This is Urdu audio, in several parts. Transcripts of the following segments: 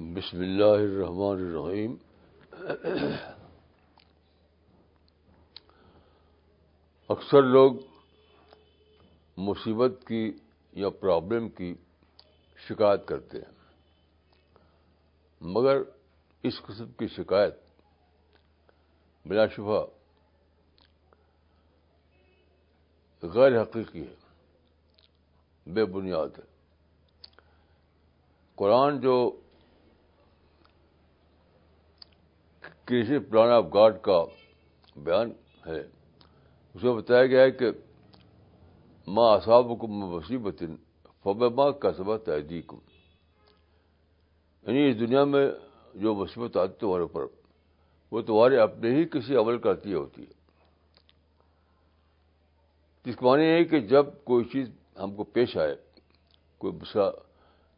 بسم اللہ الرحمن الرحیم۔ اکثر لوگ مصیبت کی یا پرابلم کی شکایت کرتے ہیں۔ مگر اس قسم کی شکایت بلا شبہ غیر حقیقی ہے، بے بنیاد ہے۔ قرآن جو کسی پلان آف گاڈ کا بیان ہے۔ اس میں بتایا گیا ہے کہ ماں اصاب کو مصیبت فب ماں کا سبق یعنی اس دنیا میں جو مصیبت آتی تمہارے اوپر، وہ تمہارے اپنے ہی کسی عمل کرتی ہوتی ہے۔ جس کو معنی ہے کہ جب کوئی چیز ہم کو پیش آئے، کوئی مسئلہ،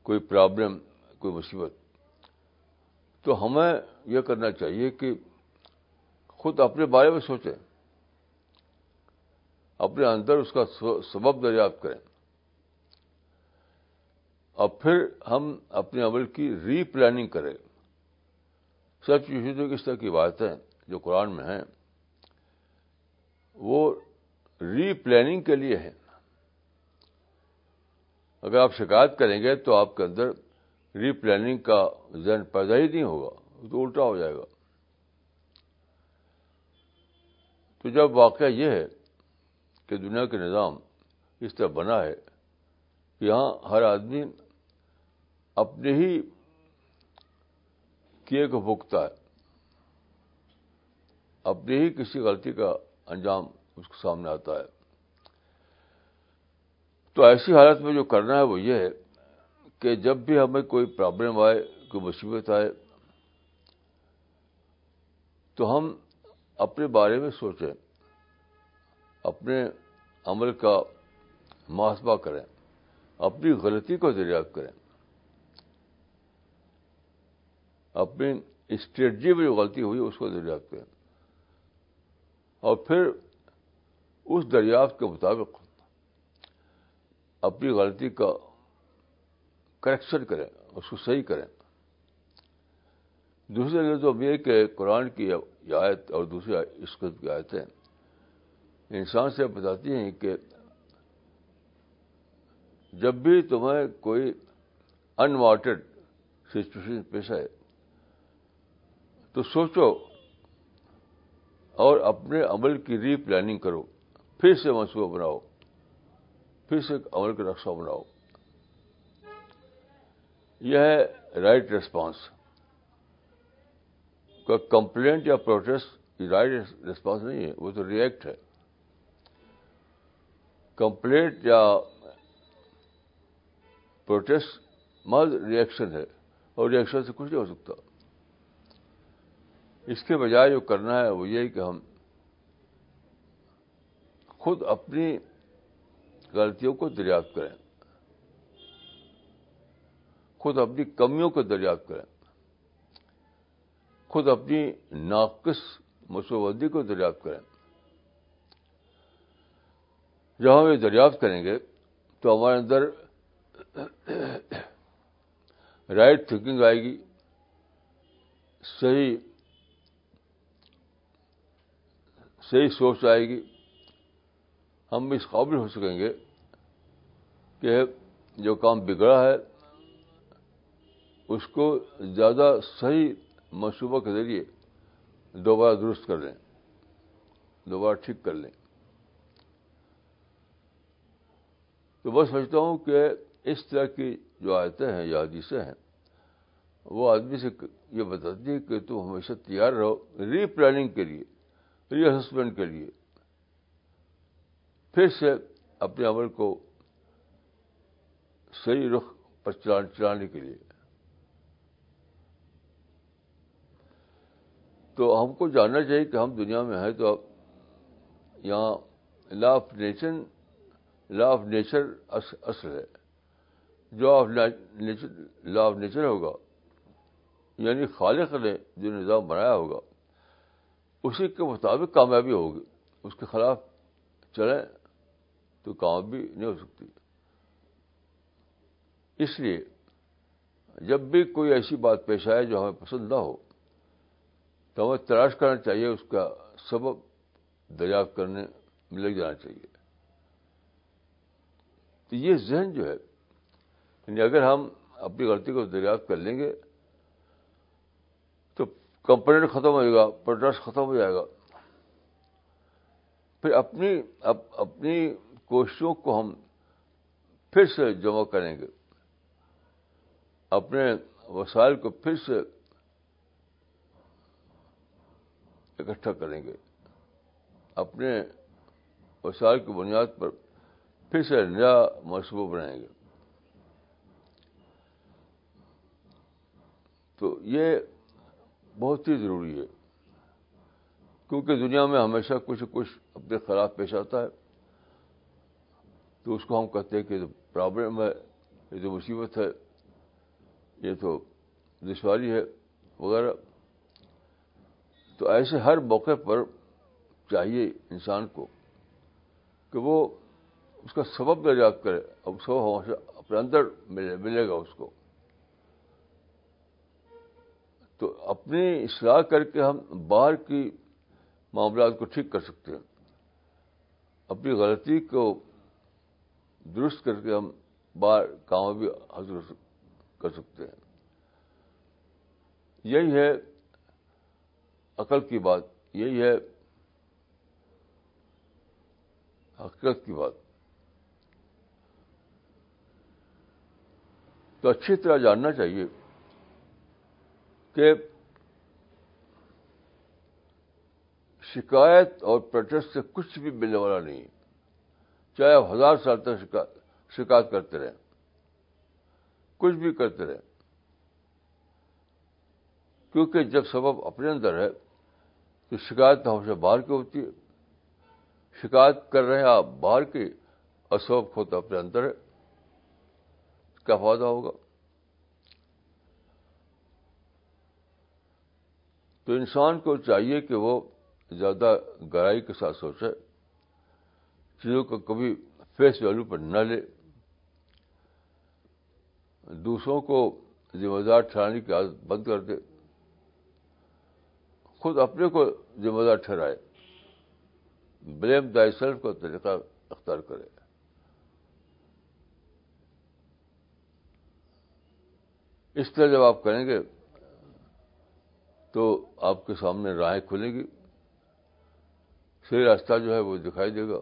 کوئی پرابلم، کوئی مصیبت تو ہمیں یہ کرنا چاہیے کہ خود اپنے بارے میں سوچیں، اپنے اندر اس کا سبب دریافت کریں۔ اور پھر ہم اپنے عمل کی ری پلاننگ کریں۔ سچ یوشیدوں کی اس طرح کی باتیں جو قرآن میں ہیں، وہ ری پلاننگ کے لیے ہیں۔ اگر آپ شکایت کریں گے تو آپ کے اندر ری پلاننگ کا ذہن پیدا ہی نہیں ہوگا تو الٹا ہو جائے گا۔ تو جب واقعہ یہ ہے کہ دنیا کے نظام اس طرح بنا ہے کہ یہاں ہر آدمی اپنے ہی کیے کو بھگتا ہے، اپنی ہی کسی غلطی کا انجام اس کے سامنے آتا ہے۔ تو ایسی حالت میں جو کرنا ہے وہ یہ ہے کہ جب بھی ہمیں کوئی پرابلم آئے، کوئی مصیبت آئے، تو ہم اپنے بارے میں سوچیں، اپنے عمل کا محاسبہ کریں، اپنی غلطی کو دریافت کریں، اپنی اسٹریٹجی میں جو غلطی ہوئی اس کو دریافت کریں۔ اور پھر اس دریافت کے مطابق اپنی غلطی کا کریکشن کریں، اس کو صحیح کریں۔ دوسری جگہ تو یہ کہ قرآن کی آیت اور دوسری اس قسم کی آیتیں انسان سے بتاتی ہیں کہ جب بھی تمہیں کوئی انوانٹیڈ سچویشن پیش آئے، تو سوچو اور اپنے عمل کی ری پلاننگ کرو، پھر سے منصوبہ بناؤ، پھر سے عمل کا نقشہ بناؤ۔ یہ ہے رائٹ ریسپانس کمپلینٹ یا پروٹیسٹ رائٹ ریسپانس نہیں ہے، وہ تو ریئیکٹ ہے۔ کمپلینٹ یا پروٹیسٹ مز ریئیکشن ہے، اور ریئیکشن سے کچھ نہیں ہو سکتا۔ اس کے بجائے جو کرنا ہے وہ یہی کہ ہم خود اپنی غلطیوں کو دریافت کریں۔ خود اپنی کمیوں کو دریافت کریں۔ خود اپنی ناقص مسودی کو دریافت کریں۔ جب ہم یہ دریافت کریں گے تو ہمارے اندر رائٹ تھنکنگ آئے گی، صحیح صحیح سوچ آئے گی۔ ہم اس قابل ہو سکیں گے کہ جو کام بگڑا ہے اس کو زیادہ صحیح منصوبہ کے ذریعے دوبارہ درست کر لیں، دوبارہ ٹھیک کر لیں۔ تو بس سمجھتا ہوں کہ اس طرح کی جو آیتیں ہیں یا حدیثیں ہیں، وہ آدمی سے یہ بتاتی ہے کہ تم ہمیشہ تیار رہو ری پلاننگ کے لیے، ری اسسمنٹ کے لیے۔ پھر سے اپنے عمل کو صحیح رخ پر چلانے کے لیے۔ تو ہم کو جاننا چاہیے کہ ہم دنیا میں ہیں تو یہاں law of nature law of nature اصل ہے۔ جو of nature law of nature ہوگا یعنی خالق نے جو نظام بنایا ہوگا، اسی کے مطابق کامیابی ہوگی۔ اس کے خلاف چلیں تو کامیابی نہیں ہو سکتی۔ اس لیے جب بھی کوئی ایسی بات پیش آئے جو ہمیں پسند نہ ہو تو ہمیں تلاش کرنا چاہیے، اس کا سبب دریافت کرنے میں لگ جانا چاہیے۔ تو یہ ذہن جو ہے یعنی اگر ہم اپنی غلطی کو دریافت کر لیں گے، تو کمپلینٹ ختم ہو جائے گا پروٹیسٹ ختم ہو جائے گا۔ پھر اپنی اپنی کوششوں کو ہم پھر سے جمع کریں گے۔ اپنے وسائل کو پھر سے اکٹھا کریں گے۔ اپنے وسائل کی بنیاد پر پھر سے نیا منصوبہ بنائیں گے۔ تو یہ بہت ہی ضروری ہے۔ کیونکہ دنیا میں ہمیشہ کچھ کچھ اپنے خلاف پیش آتا ہے۔ تو اس کو ہم کہتے ہیں کہ پرابلم ہے، یہ تو مصیبت ہے، یہ تو دشواری ہے، وغیرہ۔ تو ایسے ہر موقع پر چاہیے انسان کو کہ وہ اس کا سبب دریافت کرے، اب سبب اپنے اندر ملے ملے گا اس کو۔ تو اپنی اصلاح کر کے ہم باہر کی معاملات کو ٹھیک کر سکتے ہیں۔ اپنی غلطی کو درست کر کے ہم باہر کام بھی حاصل کر سکتے ہیں۔ یہی ہے عقل کی بات، یہی ہے حقیقت کی بات۔ تو اچھی طرح جاننا چاہیے کہ شکایت اور پروٹیسٹ سے کچھ بھی ملنے والا نہیں چاہے آپ ہزار سال تک شکایت کرتے رہیں، کچھ بھی کرتے رہیں۔ کیونکہ جب سبب اپنے اندر ہے تو شکایت تو ہمیشہ باہر کی ہوتی ہے۔ شکایت کر رہے ہیں آپ، باہر کی اور سبب خود اپنے اندر ہے۔ کیا فائدہ ہوگا۔ تو انسان کو چاہیے کہ وہ زیادہ گہرائی کے ساتھ سوچے، چیزوں کو کبھی فیس ویلو پر نہ لے۔ دوسروں کو ذمہ دار ٹھہرانے کی عادت بند کر دے۔ خود اپنے کو ذمہ دار ٹھہرائے۔ بلیم دائی سیلف کا طریقہ اختیار کرے۔ اس طرح جب آپ کریں گے تو آپ کے سامنے راہیں کھلیں گی۔ صحیح راستہ جو ہے وہ دکھائی دے گا۔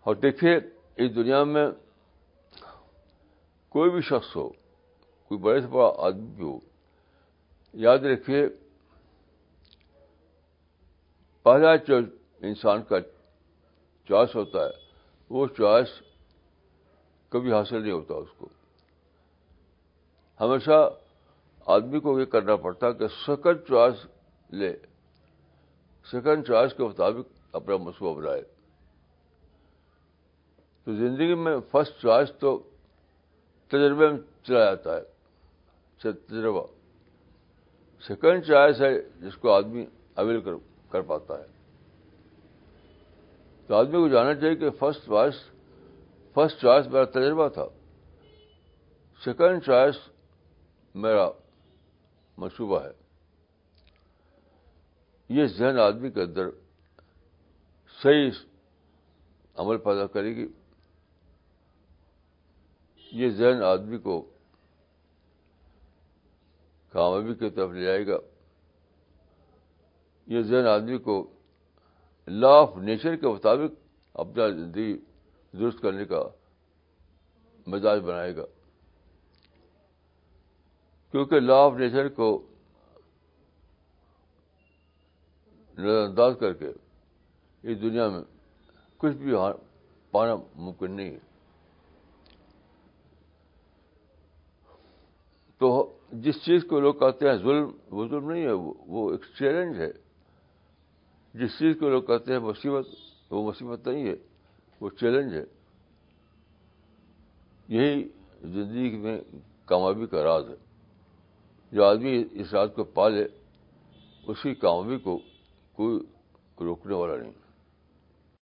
اور دیکھیے، اس دنیا میں کوئی بھی شخص ہو، کوئی بڑے سے بڑا آدمی بھی ہو یاد رکھیے، پہلا جو انسان کا چوائس ہوتا ہے، وہ چوائس کبھی حاصل نہیں ہوتا اس کو۔ ہمیشہ آدمی کو یہ کرنا پڑتا کہ سیکنڈ چوائس لے سیکنڈ چوائس کے مطابق اپنا منصوبہ بنائے۔ تو زندگی میں فرسٹ چوائس تو تجربے میں چلا جاتا ہے تجربہ۔ سیکنڈ چوائس ہے جس کو آدمی اویل کر کر پاتا ہے۔ تو آدمی کو جاننا چاہیے کہ فرسٹ چوائس فرسٹ چوائس میرا تجربہ تھا۔ سیکنڈ چوائس میرا منصوبہ ہے۔ یہ ذہن آدمی کے اندر صحیح عمل پیدا کرے گی۔ یہ ذہن آدمی کو کامیابی کی طرف لے جائے گا۔ یہ ذہن آدمی کو لا آف نیچر کے مطابق اپنا زندگی درست کرنے کا مزاج بنائے گا۔ کیونکہ لا آف نیچر کو نظر انداز کر کے اس دنیا میں کچھ بھی ہاں پانا ممکن نہیں ہے۔ تو جس چیز کو لوگ کہتے ہیں ظلم، وہ ظلم نہیں ہے، وہ ایک چیلنج ہے۔ جس چیز کو لوگ کہتے ہیں مصیبت، وہ مصیبت نہیں ہے، وہ چیلنج ہے۔ یہی زندگی میں کامیابی کا راز ہے۔ جو آدمی اس راز کو پالے اس کی کامیابی کو کوئی روکنے والا نہیں۔